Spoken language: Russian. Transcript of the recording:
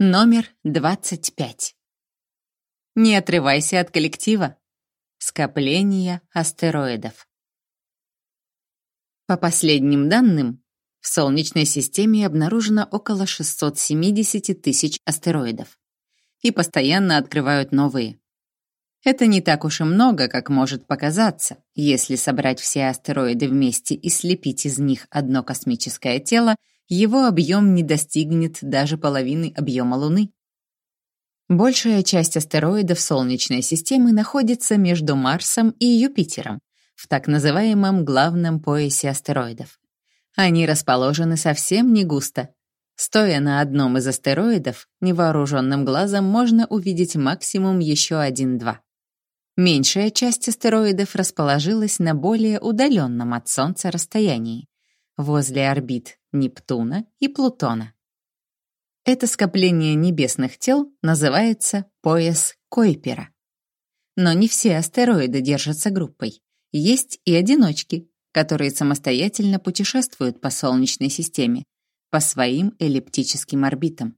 Номер 25. Не отрывайся от коллектива. Скопление астероидов. По последним данным, в Солнечной системе обнаружено около 670 тысяч астероидов. И постоянно открывают новые. Это не так уж и много, как может показаться, если собрать все астероиды вместе и слепить из них одно космическое тело, его объем не достигнет даже половины объема Луны. Большая часть астероидов Солнечной системы находится между Марсом и Юпитером, в так называемом главном поясе астероидов. Они расположены совсем не густо. Стоя на одном из астероидов, невооруженным глазом можно увидеть максимум еще один-два. Меньшая часть астероидов расположилась на более удаленном от Солнца расстоянии, возле орбит Нептуна и Плутона. Это скопление небесных тел называется пояс Койпера. Но не все астероиды держатся группой. Есть и одиночки, которые самостоятельно путешествуют по Солнечной системе, по своим эллиптическим орбитам.